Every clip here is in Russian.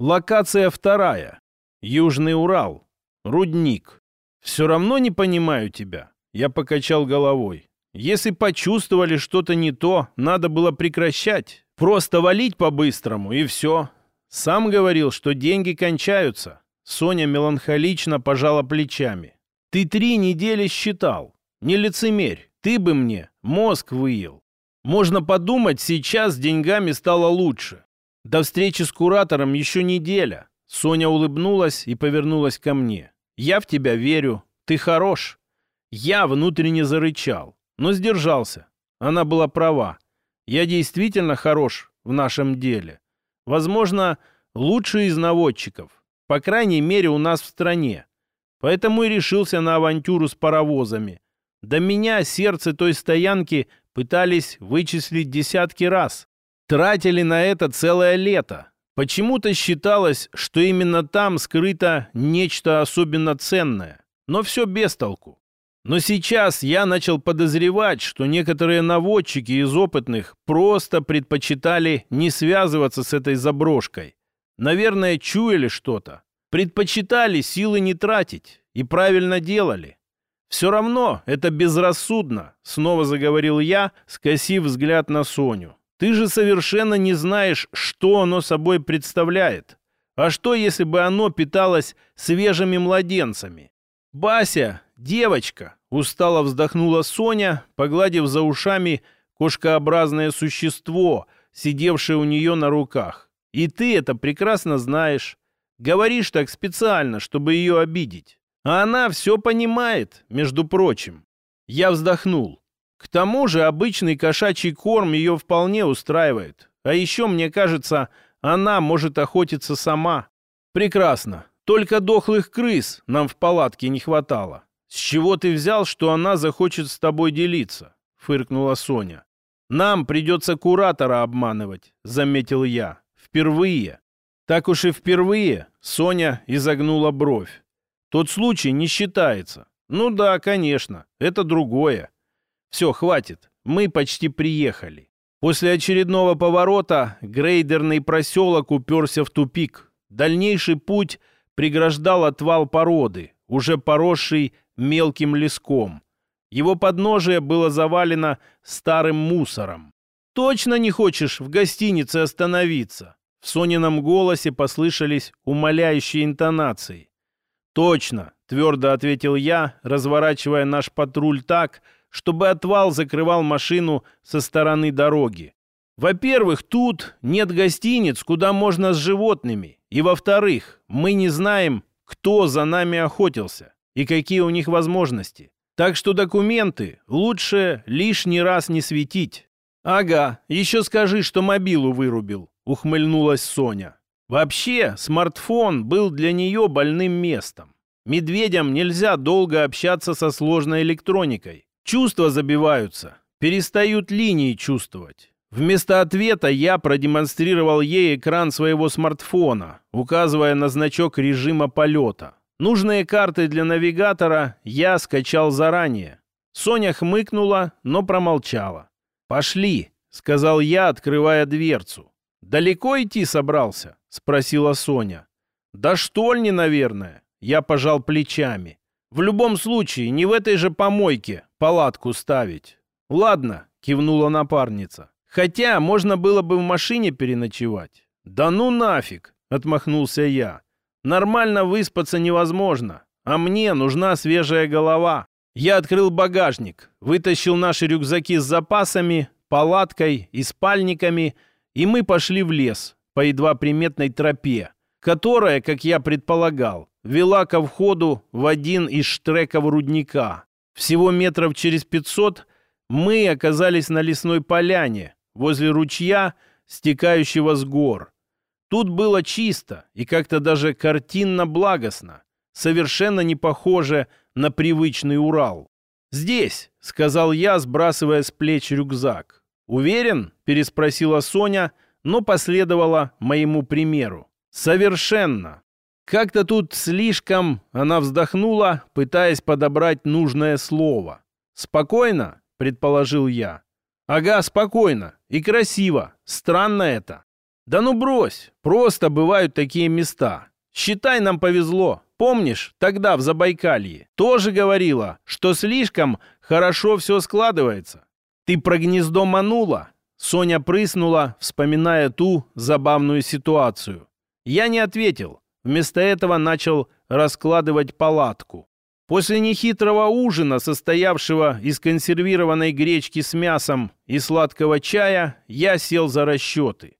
Локация вторая. Южный Урал. Рудник. Все равно не понимаю тебя. Я покачал головой. Если почувствовали что-то не то, надо было прекращать. Просто валить по-быстрому, и все. Сам говорил, что деньги кончаются. Соня меланхолично пожала плечами. Ты три недели считал. Не лицемерь. Ты бы мне мозг выел. Можно подумать, сейчас деньгами стало лучше. До встречи с куратором еще неделя. Соня улыбнулась и повернулась ко мне. Я в тебя верю. Ты хорош. Я внутренне зарычал, но сдержался. Она была права. Я действительно хорош в нашем деле. Возможно, лучший из наводчиков. По крайней мере, у нас в стране. Поэтому и решился на авантюру с паровозами. До меня сердце той стоянки пытались вычислить десятки раз. Тратили на это целое лето. Почему-то считалось, что именно там скрыто нечто особенно ценное. Но все без толку. Но сейчас я начал подозревать, что некоторые наводчики из опытных просто предпочитали не связываться с этой заброшкой. Наверное, чуяли что-то. Предпочитали силы не тратить. И правильно делали. «Все равно это безрассудно», — снова заговорил я, скосив взгляд на Соню. «Ты же совершенно не знаешь, что оно собой представляет. А что, если бы оно питалось свежими младенцами? Бася, девочка, Устало вздохнула Соня, погладив за ушами кошкообразное существо, сидевшее у нее на руках. «И ты это прекрасно знаешь. Говоришь так специально, чтобы ее обидеть. А она все понимает, между прочим». Я вздохнул. К тому же обычный кошачий корм ее вполне устраивает. А еще, мне кажется, она может охотиться сама. Прекрасно. Только дохлых крыс нам в палатке не хватало. «С чего ты взял, что она захочет с тобой делиться?» — фыркнула Соня. «Нам придется куратора обманывать», — заметил я. «Впервые». «Так уж и впервые», — Соня изогнула бровь. «Тот случай не считается». «Ну да, конечно, это другое». «Все, хватит, мы почти приехали». После очередного поворота грейдерный проселок уперся в тупик. Дальнейший путь преграждал отвал породы, уже поросший мелким леском. Его подножие было завалено старым мусором. «Точно не хочешь в гостинице остановиться?» В Сонином голосе послышались умоляющие интонации. «Точно», — твердо ответил я, разворачивая наш патруль так, чтобы отвал закрывал машину со стороны дороги. Во-первых, тут нет гостиниц, куда можно с животными. И во-вторых, мы не знаем, кто за нами охотился и какие у них возможности. Так что документы лучше лишний раз не светить. «Ага, еще скажи, что мобилу вырубил», — ухмыльнулась Соня. Вообще, смартфон был для нее больным местом. Медведям нельзя долго общаться со сложной электроникой. Чувства забиваются, перестают линии чувствовать. Вместо ответа я продемонстрировал ей экран своего смартфона, указывая на значок режима полета. Нужные карты для навигатора я скачал заранее. Соня хмыкнула, но промолчала. «Пошли», — сказал я, открывая дверцу. «Далеко идти собрался?» — спросила Соня. «Да штольни, наверное». Я пожал плечами. «В любом случае, не в этой же помойке палатку ставить». «Ладно», — кивнула напарница. «Хотя можно было бы в машине переночевать». «Да ну нафиг!» — отмахнулся я. Нормально выспаться невозможно, а мне нужна свежая голова. Я открыл багажник, вытащил наши рюкзаки с запасами, палаткой и спальниками, и мы пошли в лес по едва приметной тропе, которая, как я предполагал, вела ко входу в один из штреков рудника. Всего метров через пятьсот мы оказались на лесной поляне, возле ручья, стекающего с гор. Тут было чисто и как-то даже картинно-благостно, совершенно не похоже на привычный Урал. «Здесь», — сказал я, сбрасывая с плеч рюкзак. «Уверен?» — переспросила Соня, но последовала моему примеру. «Совершенно!» Как-то тут слишком она вздохнула, пытаясь подобрать нужное слово. «Спокойно?» — предположил я. «Ага, спокойно. И красиво. Странно это». Да ну брось, просто бывают такие места. Считай, нам повезло. Помнишь, тогда в Забайкалье тоже говорила, что слишком хорошо все складывается. Ты про гнездо манула? Соня прыснула, вспоминая ту забавную ситуацию. Я не ответил. Вместо этого начал раскладывать палатку. После нехитрого ужина, состоявшего из консервированной гречки с мясом и сладкого чая, я сел за расчеты.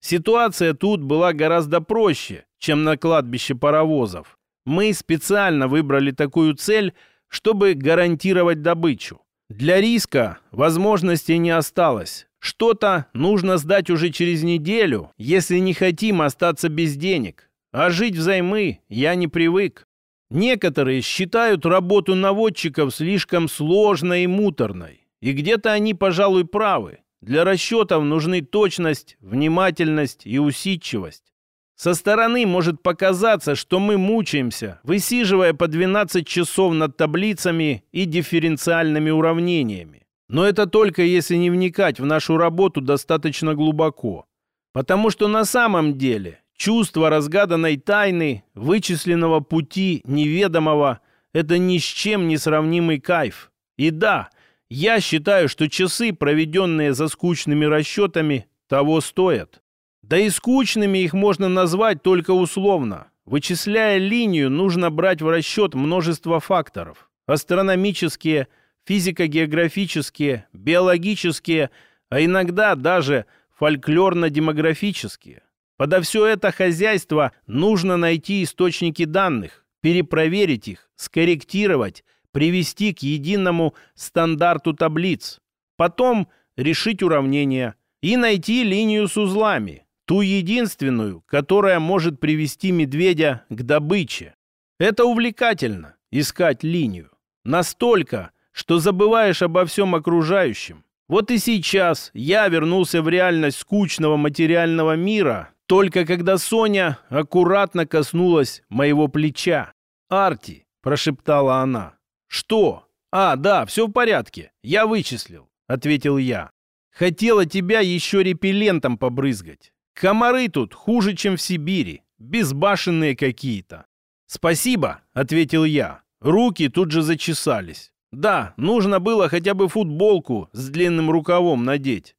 Ситуация тут была гораздо проще, чем на кладбище паровозов. Мы специально выбрали такую цель, чтобы гарантировать добычу. Для риска возможностей не осталось. Что-то нужно сдать уже через неделю, если не хотим остаться без денег. А жить взаймы я не привык. Некоторые считают работу наводчиков слишком сложной и муторной. И где-то они, пожалуй, правы. Для расчетов нужны точность, внимательность и усидчивость. Со стороны может показаться, что мы мучаемся, высиживая по 12 часов над таблицами и дифференциальными уравнениями. Но это только если не вникать в нашу работу достаточно глубоко. Потому что на самом деле чувство разгаданной тайны, вычисленного пути неведомого – это ни с чем не сравнимый кайф. И да, я считаю, что часы, проведенные за скучными расчетами, того стоят. Да и скучными их можно назвать только условно. Вычисляя линию, нужно брать в расчет множество факторов. Астрономические, физико-географические, биологические, а иногда даже фольклорно-демографические. Подо все это хозяйство нужно найти источники данных, перепроверить их, скорректировать, привести к единому стандарту таблиц. Потом решить уравнение и найти линию с узлами, Ту единственную, которая может привести медведя к добыче. Это увлекательно – искать линию. Настолько, что забываешь обо всем окружающем. Вот и сейчас я вернулся в реальность скучного материального мира, только когда Соня аккуратно коснулась моего плеча. «Арти», – прошептала она. «Что?» «А, да, все в порядке. Я вычислил», – ответил я. «Хотела тебя еще репеллентом побрызгать. Комары тут хуже, чем в Сибири. Безбашенные какие-то. «Спасибо», — ответил я. Руки тут же зачесались. Да, нужно было хотя бы футболку с длинным рукавом надеть.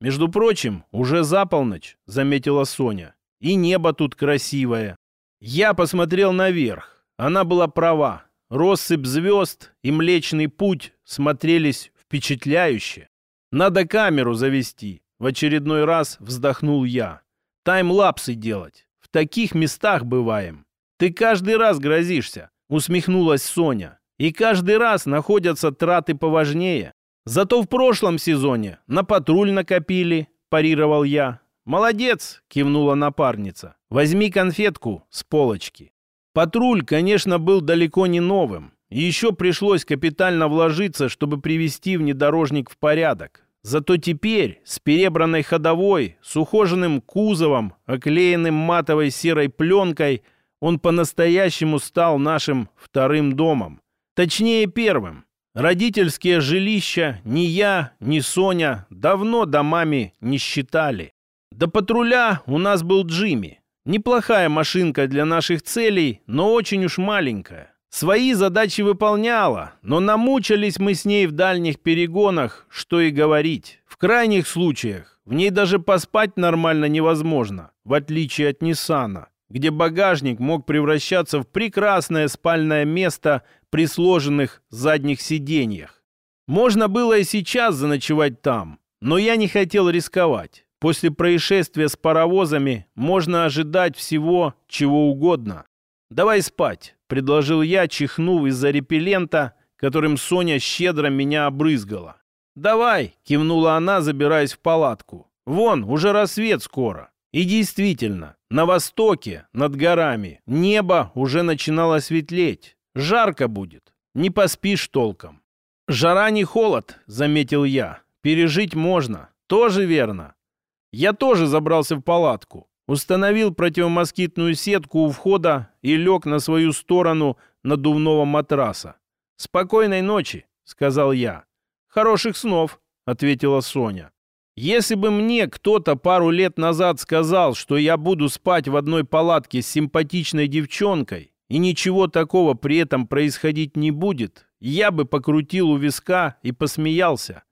Между прочим, уже за полночь, заметила Соня. И небо тут красивое. Я посмотрел наверх. Она была права. Россыпь звезд и Млечный Путь смотрелись впечатляюще. Надо камеру завести. В очередной раз вздохнул я. Таймлапсы делать. В таких местах бываем. Ты каждый раз грозишься, усмехнулась Соня. И каждый раз находятся траты поважнее. Зато в прошлом сезоне на патруль накопили, парировал я. «Молодец!» — кивнула напарница. «Возьми конфетку с полочки». Патруль, конечно, был далеко не новым. еще пришлось капитально вложиться, чтобы привести внедорожник в порядок. Зато теперь с перебранной ходовой, с ухоженным кузовом, оклеенным матовой серой пленкой, он по-настоящему стал нашим вторым домом. Точнее, первым. Родительские жилища ни я, ни Соня давно домами не считали. До патруля у нас был Джимми. Неплохая машинка для наших целей, но очень уж маленькая. Свои задачи выполняла, но намучались мы с ней в дальних перегонах, что и говорить. В крайних случаях в ней даже поспать нормально невозможно, в отличие от Ниссана, где багажник мог превращаться в прекрасное спальное место при сложенных задних сиденьях. Можно было и сейчас заночевать там, но я не хотел рисковать. После происшествия с паровозами можно ожидать всего, чего угодно. «Давай спать», — предложил я, чихнув из-за репеллента, которым Соня щедро меня обрызгала. «Давай», — кивнула она, забираясь в палатку. «Вон, уже рассвет скоро». И действительно, на востоке, над горами, небо уже начинало светлеть. Жарко будет, не поспишь толком. «Жара не холод», — заметил я. «Пережить можно». «Тоже верно». Я тоже забрался в палатку установил противомоскитную сетку у входа и лег на свою сторону надувного матраса. «Спокойной ночи», — сказал я. «Хороших снов», — ответила Соня. Если бы мне кто-то пару лет назад сказал, что я буду спать в одной палатке с симпатичной девчонкой, и ничего такого при этом происходить не будет, я бы покрутил у виска и посмеялся.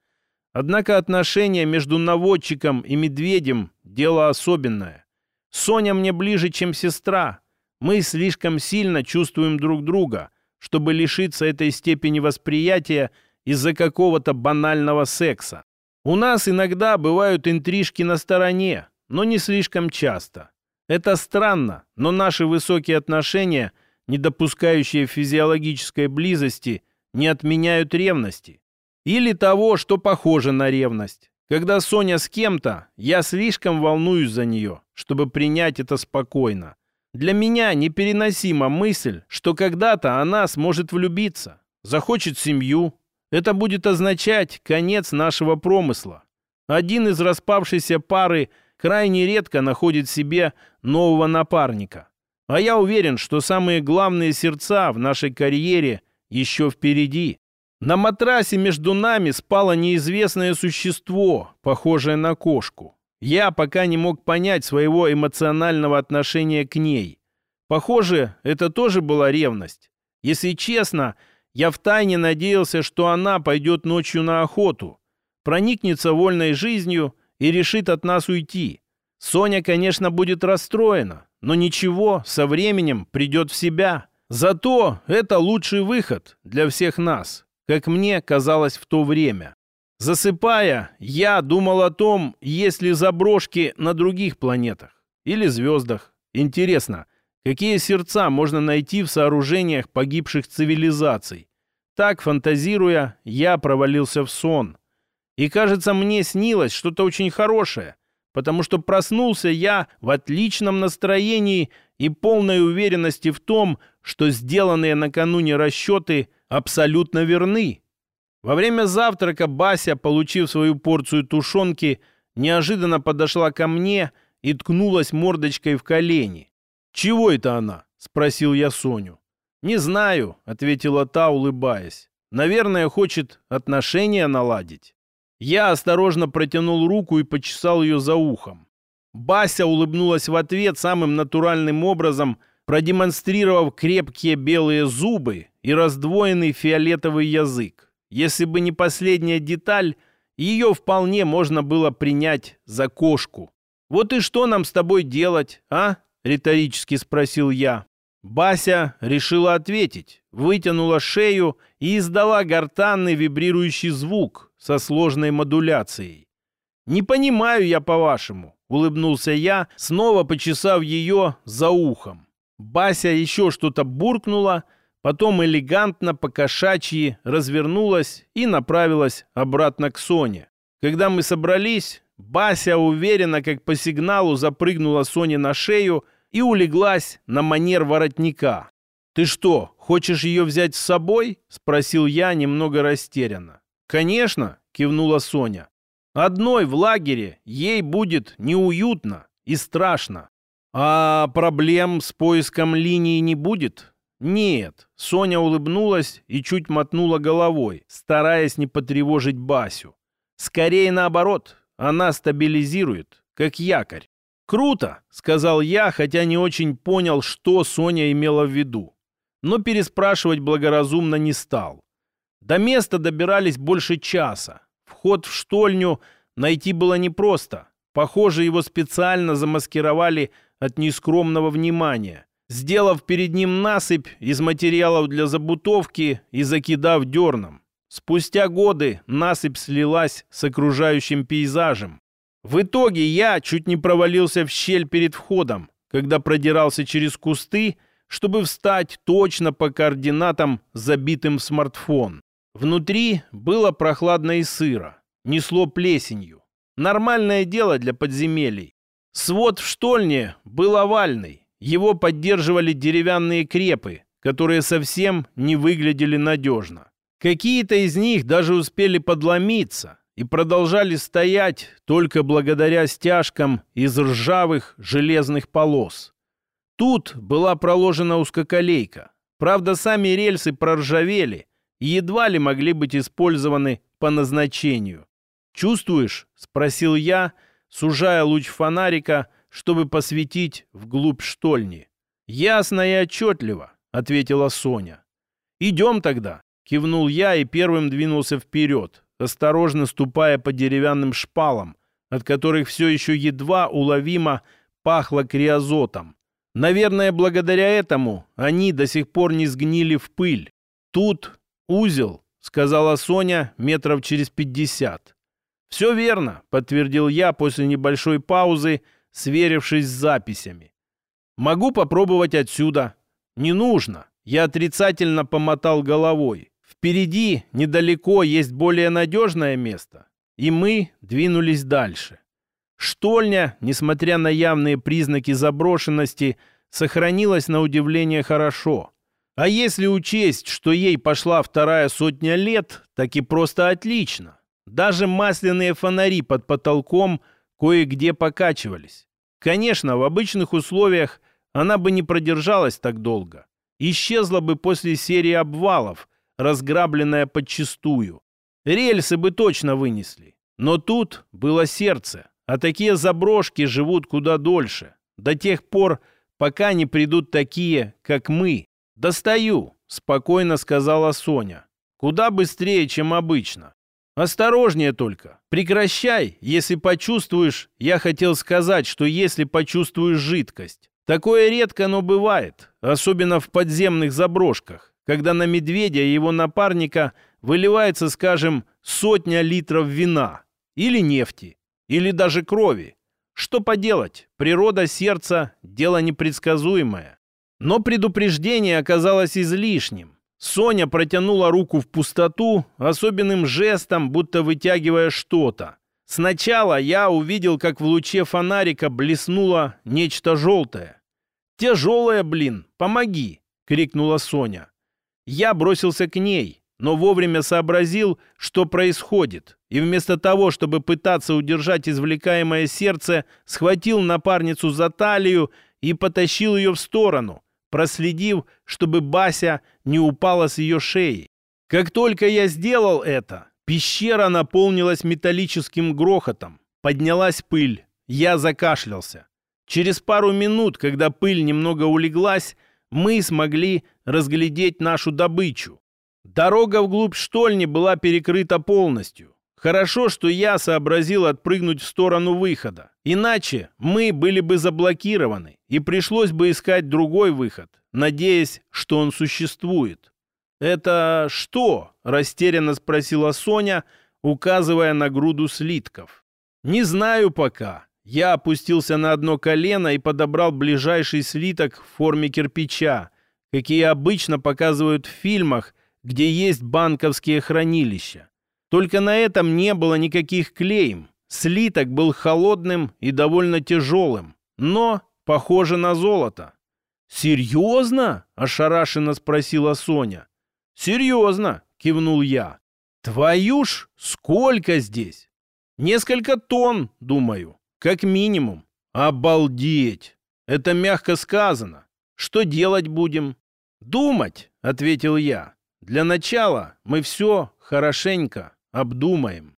Однако отношения между наводчиком и медведем – дело особенное. Соня мне ближе, чем сестра. Мы слишком сильно чувствуем друг друга, чтобы лишиться этой степени восприятия из-за какого-то банального секса. У нас иногда бывают интрижки на стороне, но не слишком часто. Это странно, но наши высокие отношения, не допускающие физиологической близости, не отменяют ревности. Или того, что похоже на ревность. Когда Соня с кем-то, я слишком волнуюсь за нее, чтобы принять это спокойно. Для меня непереносима мысль, что когда-то она сможет влюбиться, захочет семью, это будет означать конец нашего промысла. Один из распавшейся пары крайне редко находит себе нового напарника. А я уверен, что самые главные сердца в нашей карьере еще впереди. На матрасе между нами спало неизвестное существо, похожее на кошку. Я пока не мог понять своего эмоционального отношения к ней. Похоже, это тоже была ревность. Если честно, я втайне надеялся, что она пойдет ночью на охоту, проникнется вольной жизнью и решит от нас уйти. Соня, конечно, будет расстроена, но ничего, со временем придет в себя. Зато это лучший выход для всех нас, как мне казалось в то время. Засыпая, я думал о том, есть ли заброшки на других планетах или звездах. Интересно, Какие сердца можно найти в сооружениях погибших цивилизаций? Так, фантазируя, я провалился в сон. И, кажется, мне снилось что-то очень хорошее, потому что проснулся я в отличном настроении и полной уверенности в том, что сделанные накануне расчеты абсолютно верны. Во время завтрака Бася, получив свою порцию тушенки, неожиданно подошла ко мне и ткнулась мордочкой в колени. «Чего это она?» — спросил я Соню. «Не знаю», — ответила та, улыбаясь. «Наверное, хочет отношения наладить». Я осторожно протянул руку и почесал ее за ухом. Бася улыбнулась в ответ самым натуральным образом, продемонстрировав крепкие белые зубы и раздвоенный фиолетовый язык. Если бы не последняя деталь, ее вполне можно было принять за кошку. «Вот и что нам с тобой делать, а?» — риторически спросил я. Бася решила ответить, вытянула шею и издала гортанный вибрирующий звук со сложной модуляцией. «Не понимаю я, по-вашему», — улыбнулся я, снова почесав ее за ухом. Бася еще что-то буркнула, потом элегантно по-кошачьи развернулась и направилась обратно к Соне. Когда мы собрались, Бася уверенно, как по сигналу, запрыгнула Соне на шею и улеглась на манер воротника. «Ты что, хочешь ее взять с собой?» — спросил я немного растерянно. «Конечно», — кивнула Соня. «Одной в лагере ей будет неуютно и страшно. А проблем с поиском линии не будет?» «Нет», — Соня улыбнулась и чуть мотнула головой, стараясь не потревожить Басю. «Скорее наоборот, она стабилизирует, как якорь. «Круто!» — сказал я, хотя не очень понял, что Соня имела в виду. Но переспрашивать благоразумно не стал. До места добирались больше часа. Вход в штольню найти было непросто. Похоже, его специально замаскировали от нескромного внимания, сделав перед ним насыпь из материалов для забутовки и закидав дерном. Спустя годы насыпь слилась с окружающим пейзажем, в итоге я чуть не провалился в щель перед входом, когда продирался через кусты, чтобы встать точно по координатам, забитым в смартфон. Внутри было прохладно и сыро, несло плесенью. Нормальное дело для подземелий. Свод в штольне был овальный, его поддерживали деревянные крепы, которые совсем не выглядели надежно. Какие-то из них даже успели подломиться, и продолжали стоять только благодаря стяжкам из ржавых железных полос. Тут была проложена узкоколейка. Правда, сами рельсы проржавели и едва ли могли быть использованы по назначению. Чувствуешь?» — спросил я, сужая луч фонарика, чтобы посветить вглубь штольни. «Ясно и отчетливо», — ответила Соня. «Идем тогда», — кивнул я и первым двинулся вперед, осторожно ступая по деревянным шпалам, от которых все еще едва уловимо пахло криозотом. Наверное, благодаря этому они до сих пор не сгнили в пыль. Тут узел, сказала Соня метров через пятьдесят. «Все верно», — подтвердил я после небольшой паузы, сверившись с записями. «Могу попробовать отсюда». «Не нужно». Я отрицательно помотал головой. Впереди, недалеко, есть более надежное место. И мы двинулись дальше. Штольня, несмотря на явные признаки заброшенности, сохранилась на удивление хорошо. А если учесть, что ей пошла вторая сотня лет, так и просто отлично. Даже масляные фонари под потолком кое-где покачивались. Конечно, в обычных условиях она бы не продержалась так долго. Исчезла бы после серии обвалов, разграбленная подчистую. Рельсы бы точно вынесли. Но тут было сердце, а такие заброшки живут куда дольше. До тех пор, пока не придут такие, как мы. «Достаю», — спокойно сказала Соня. «Куда быстрее, чем обычно. Осторожнее только. Прекращай, если почувствуешь... Я хотел сказать, что если почувствуешь жидкость. Такое редко, но бывает, особенно в подземных заброшках, когда на медведя и его напарника выливается, скажем, сотня литров вина или нефти, или даже крови. Что поделать, природа сердца – дело непредсказуемое. Но предупреждение оказалось излишним. Соня протянула руку в пустоту, особенным жестом, будто вытягивая что-то. Сначала я увидел, как в луче фонарика блеснуло нечто желтое. «Тяжелое, блин, помоги!» — крикнула Соня. Я бросился к ней, но вовремя сообразил, что происходит, и вместо того, чтобы пытаться удержать извлекаемое сердце, схватил напарницу за талию и потащил ее в сторону, проследив, чтобы Бася не упала с ее шеи. Как только я сделал это, пещера наполнилась металлическим грохотом. Поднялась пыль. Я закашлялся. Через пару минут, когда пыль немного улеглась, мы смогли разглядеть нашу добычу. Дорога вглубь штольни была перекрыта полностью. Хорошо, что я сообразил отпрыгнуть в сторону выхода. Иначе мы были бы заблокированы, и пришлось бы искать другой выход, надеясь, что он существует. «Это что?» – растерянно спросила Соня, указывая на груду слитков. «Не знаю пока». Я опустился на одно колено и подобрал ближайший слиток в форме кирпича, какие обычно показывают в фильмах, где есть банковские хранилища. Только на этом не было никаких клейм. Слиток был холодным и довольно тяжелым, но похоже на золото. «Серьезно?» – ошарашенно спросила Соня. «Серьезно», – кивнул я. «Твою ж, сколько здесь?» «Несколько тонн, думаю, как минимум». «Обалдеть! Это мягко сказано. Что делать будем?» «Думать», — ответил я. «Для начала мы все хорошенько обдумаем.